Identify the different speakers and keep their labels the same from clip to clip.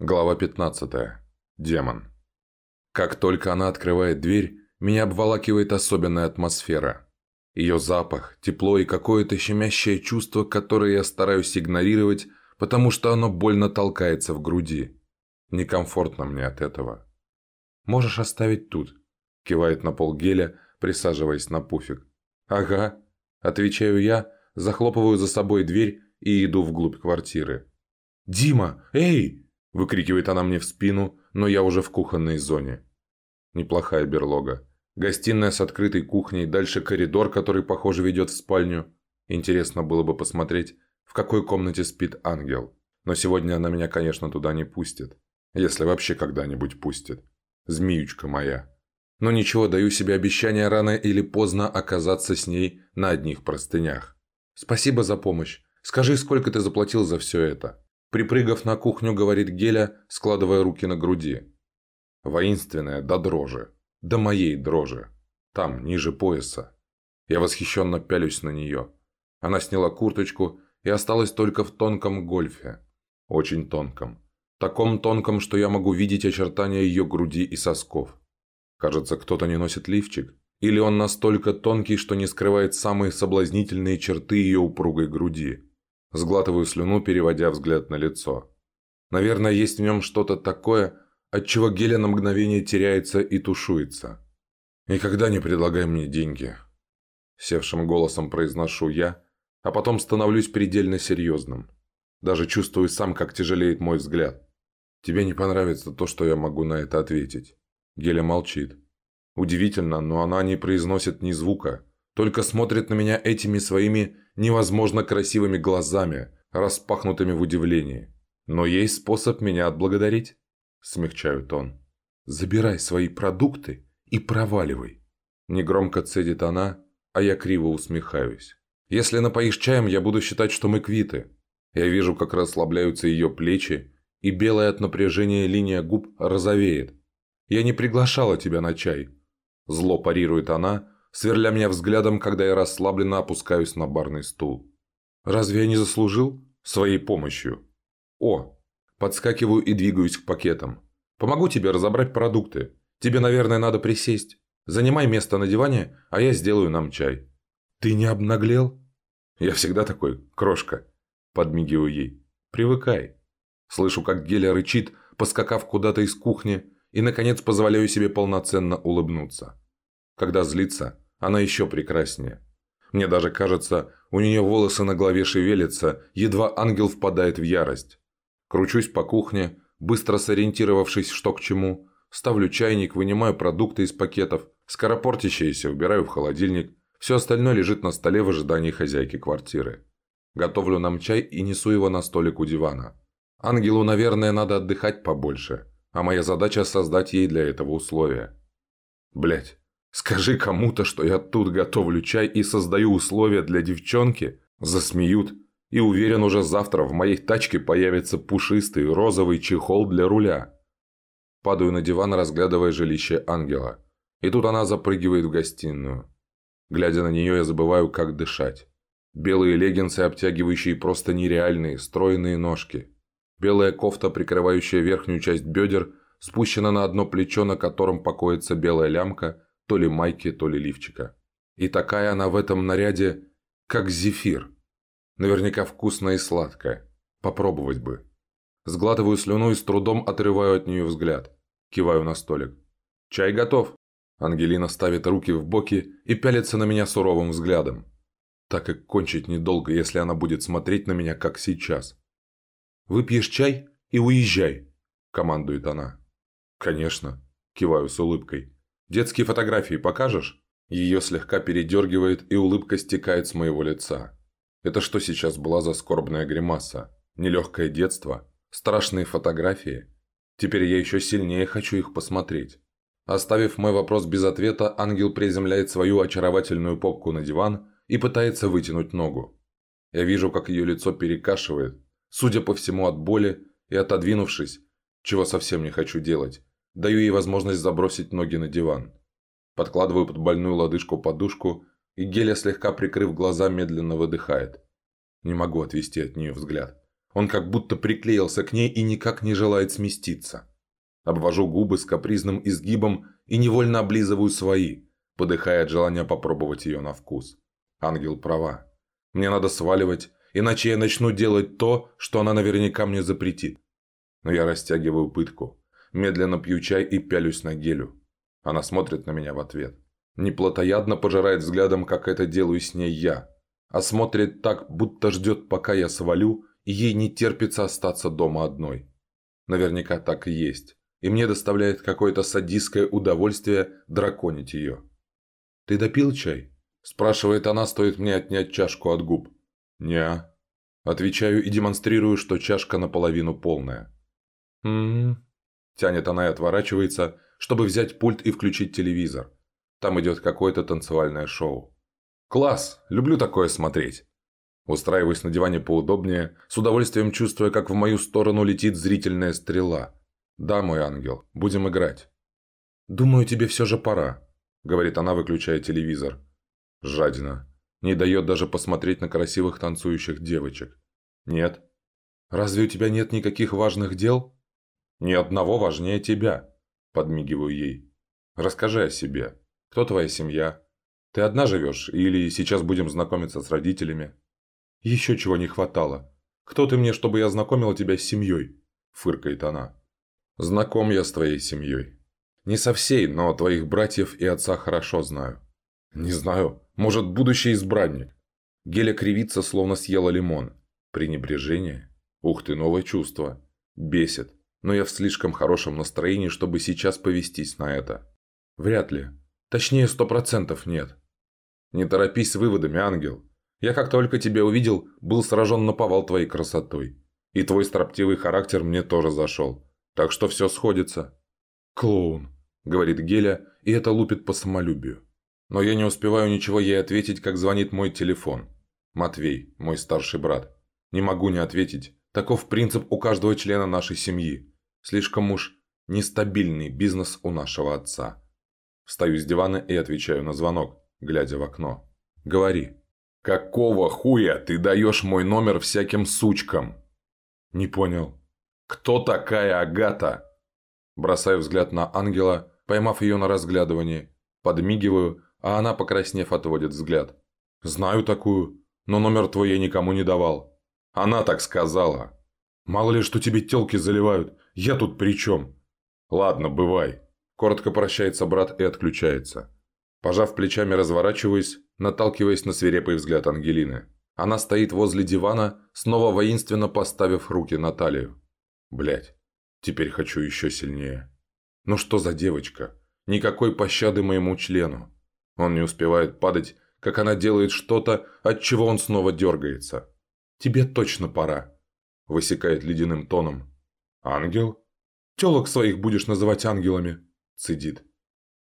Speaker 1: Глава 15. Демон. Как только она открывает дверь, меня обволакивает особенная атмосфера. Ее запах, тепло и какое-то щемящее чувство, которое я стараюсь игнорировать, потому что оно больно толкается в груди. Некомфортно мне от этого. «Можешь оставить тут», – кивает на пол геля, присаживаясь на пуфик. «Ага», – отвечаю я, захлопываю за собой дверь и иду вглубь квартиры. «Дима, эй!» – выкрикивает она мне в спину, но я уже в кухонной зоне. Неплохая берлога. Гостиная с открытой кухней, дальше коридор, который, похоже, ведет в спальню. Интересно было бы посмотреть, в какой комнате спит ангел. Но сегодня она меня, конечно, туда не пустит. Если вообще когда-нибудь пустит. Змеючка моя. Но ничего, даю себе обещание рано или поздно оказаться с ней на одних простынях. Спасибо за помощь. Скажи, сколько ты заплатил за все это? Припрыгав на кухню, говорит Геля, складывая руки на груди. Воинственная до дрожи. До моей дрожи. Там, ниже пояса. Я восхищенно пялюсь на нее. Она сняла курточку и осталась только в тонком гольфе. Очень тонком. Таком тонком, что я могу видеть очертания ее груди и сосков. Кажется, кто-то не носит лифчик. Или он настолько тонкий, что не скрывает самые соблазнительные черты ее упругой груди. Сглатываю слюну, переводя взгляд на лицо. Наверное, есть в нем что-то такое, от чего Геля на мгновение теряется и тушуется. «Никогда не предлагай мне деньги», – севшим голосом произношу я, а потом становлюсь предельно серьезным. Даже чувствую сам, как тяжелеет мой взгляд. «Тебе не понравится то, что я могу на это ответить». Геля молчит. Удивительно, но она не произносит ни звука, только смотрит на меня этими своими невозможно красивыми глазами, распахнутыми в удивлении. Но есть способ меня отблагодарить. Смягчаю тон. Забирай свои продукты и проваливай. Негромко цедит она, а я криво усмехаюсь. Если напоишь чаем, я буду считать, что мы квиты. Я вижу, как расслабляются ее плечи, и белая от напряжения линия губ розовеет. Я не приглашала тебя на чай. Зло парирует она, сверля меня взглядом, когда я расслабленно опускаюсь на барный стул. «Разве я не заслужил? Своей помощью?» «О!» Подскакиваю и двигаюсь к пакетам. «Помогу тебе разобрать продукты. Тебе, наверное, надо присесть. Занимай место на диване, а я сделаю нам чай». «Ты не обнаглел?» «Я всегда такой, крошка», – подмигиваю ей. «Привыкай». Слышу, как Геля рычит, поскакав куда-то из кухни, и, наконец, позволяю себе полноценно улыбнуться. Когда злится, она еще прекраснее. Мне даже кажется, у нее волосы на голове шевелятся, едва ангел впадает в ярость. Кручусь по кухне, быстро сориентировавшись, что к чему. Ставлю чайник, вынимаю продукты из пакетов, скоропортящиеся убираю в холодильник. Все остальное лежит на столе в ожидании хозяйки квартиры. Готовлю нам чай и несу его на столик у дивана. Ангелу, наверное, надо отдыхать побольше, а моя задача создать ей для этого условия. Блять, Скажи кому-то, что я тут готовлю чай и создаю условия для девчонки, засмеют. И уверен, уже завтра в моей тачке появится пушистый розовый чехол для руля. Падаю на диван, разглядывая жилище ангела. И тут она запрыгивает в гостиную. Глядя на нее, я забываю, как дышать. Белые леггинсы, обтягивающие просто нереальные, стройные ножки. Белая кофта, прикрывающая верхнюю часть бедер, спущена на одно плечо, на котором покоится белая лямка – то ли майки, то ли лифчика. И такая она в этом наряде, как зефир. Наверняка вкусная и сладкая. Попробовать бы. Сглатываю слюну и с трудом отрываю от нее взгляд. Киваю на столик. «Чай готов!» Ангелина ставит руки в боки и пялится на меня суровым взглядом. Так и кончить недолго, если она будет смотреть на меня, как сейчас. «Выпьешь чай и уезжай», – командует она. «Конечно», – киваю с улыбкой. Детские фотографии покажешь?» Ее слегка передергивает, и улыбка стекает с моего лица. Это что сейчас была за скорбная гримаса? Нелегкое детство? Страшные фотографии? Теперь я еще сильнее хочу их посмотреть. Оставив мой вопрос без ответа, ангел приземляет свою очаровательную попку на диван и пытается вытянуть ногу. Я вижу, как ее лицо перекашивает, судя по всему от боли, и отодвинувшись, чего совсем не хочу делать, Даю ей возможность забросить ноги на диван. Подкладываю под больную лодыжку подушку, и Геля, слегка прикрыв глаза, медленно выдыхает. Не могу отвести от нее взгляд. Он как будто приклеился к ней и никак не желает сместиться. Обвожу губы с капризным изгибом и невольно облизываю свои, подыхая от желания попробовать ее на вкус. Ангел права. Мне надо сваливать, иначе я начну делать то, что она наверняка мне запретит. Но я растягиваю пытку, медленно пью чай и пялюсь на гелю. Она смотрит на меня в ответ. Не плотоядно пожирает взглядом, как это делаю с ней я, а смотрит так, будто ждет, пока я свалю, и ей не терпится остаться дома одной. Наверняка так и есть, и мне доставляет какое-то садистское удовольствие драконить ее. «Ты допил чай?» – спрашивает она, стоит мне отнять чашку от губ. «Не-а». Отвечаю и демонстрирую, что чашка наполовину полная. «М-м-м», тянет она и отворачивается, чтобы взять пульт и включить телевизор. Там идет какое-то танцевальное шоу. «Класс! Люблю такое смотреть!» Устраиваюсь на диване поудобнее, с удовольствием чувствуя, как в мою сторону летит зрительная стрела. «Да, мой ангел, будем играть». «Думаю, тебе все же пора», — говорит она, выключая телевизор. Жадина. Не дает даже посмотреть на красивых танцующих девочек. «Нет». «Разве у тебя нет никаких важных дел?» «Ни одного важнее тебя», — подмигиваю ей. «Расскажи о себе. Кто твоя семья? Ты одна живешь или сейчас будем знакомиться с родителями?» «Еще чего не хватало. Кто ты мне, чтобы я знакомила тебя с семьей?» – фыркает она. «Знаком я с твоей семьей. Не со всей, но твоих братьев и отца хорошо знаю. Не знаю, может, будущий избранник. Геля кривится, словно съела лимон. Пренебрежение? Ух ты, новое чувство. Бесит. Но я в слишком хорошем настроении, чтобы сейчас повестись на это. Вряд ли. Точнее, сто процентов нет. Не торопись с выводами, ангел. Я как только тебя увидел, был сражен на повал твоей красотой. И твой строптивый характер мне тоже зашел. Так что все сходится. Клоун, говорит Геля, и это лупит по самолюбию. Но я не успеваю ничего ей ответить, как звонит мой телефон. Матвей, мой старший брат. Не могу не ответить. Таков принцип у каждого члена нашей семьи. Слишком уж нестабильный бизнес у нашего отца. Встаю с дивана и отвечаю на звонок, глядя в окно. «Говори». «Какого хуя ты даешь мой номер всяким сучкам?» «Не понял». «Кто такая Агата?» Бросаю взгляд на ангела, поймав ее на разглядывании. Подмигиваю, а она, покраснев, отводит взгляд. «Знаю такую, но номер твой я никому не давал». «Она так сказала». «Мало ли, что тебе телки заливают, я тут при чем?» «Ладно, бывай». Коротко прощается брат и отключается. Пожав плечами, разворачиваюсь, наталкиваясь на свирепый взгляд Ангелины. Она стоит возле дивана, снова воинственно поставив руки на талию. Блять, теперь хочу еще сильнее. Ну что за девочка? Никакой пощады моему члену. Он не успевает падать, как она делает что-то, от чего он снова дергается. «Тебе точно пора», – высекает ледяным тоном. «Ангел? Телок своих будешь называть ангелами?» цедит.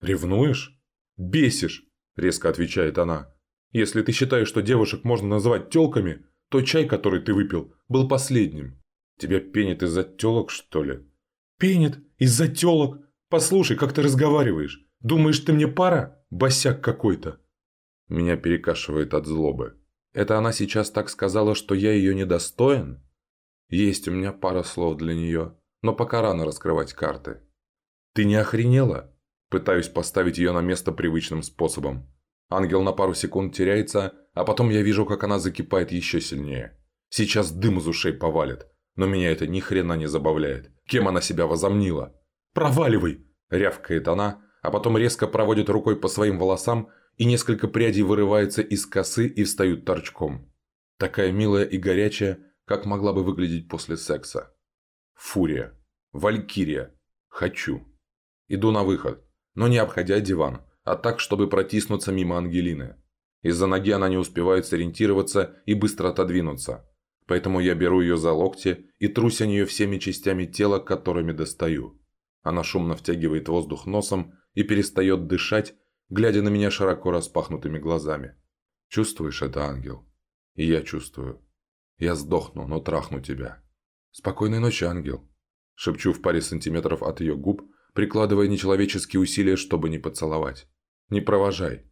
Speaker 1: «Ревнуешь?» «Бесишь!» – резко отвечает она. «Если ты считаешь, что девушек можно называть тёлками, то чай, который ты выпил, был последним. Тебя пенит из-за тёлок, что ли?» «Пенит? Из-за тёлок? Послушай, как ты разговариваешь. Думаешь, ты мне пара? Босяк какой-то!» Меня перекашивает от злобы. Это она сейчас так сказала, что я ее недостоин? Есть у меня пара слов для нее, но пока рано раскрывать карты. «Ты не охренела?» Пытаюсь поставить ее на место привычным способом. Ангел на пару секунд теряется, а потом я вижу, как она закипает еще сильнее. Сейчас дым из ушей повалит, но меня это ни хрена не забавляет. Кем она себя возомнила? «Проваливай!» – рявкает она, а потом резко проводит рукой по своим волосам, и несколько прядей вырываются из косы и встают торчком. Такая милая и горячая, как могла бы выглядеть после секса. Фурия. Валькирия. Хочу. Иду на выход, но не обходя диван, а так, чтобы протиснуться мимо Ангелины. Из-за ноги она не успевает сориентироваться и быстро отодвинуться. Поэтому я беру ее за локти и трусь о нее всеми частями тела, которыми достаю. Она шумно втягивает воздух носом и перестает дышать, глядя на меня широко распахнутыми глазами. Чувствуешь это, ангел? И я чувствую. Я сдохну, но трахну тебя. Спокойной ночи, ангел. Шепчу в паре сантиметров от ее губ, прикладывая нечеловеческие усилия, чтобы не поцеловать. «Не провожай».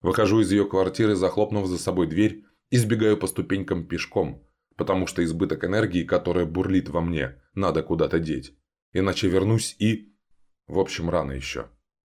Speaker 1: Выхожу из ее квартиры, захлопнув за собой дверь, и сбегаю по ступенькам пешком, потому что избыток энергии, которая бурлит во мне, надо куда-то деть. Иначе вернусь и... В общем, рано еще.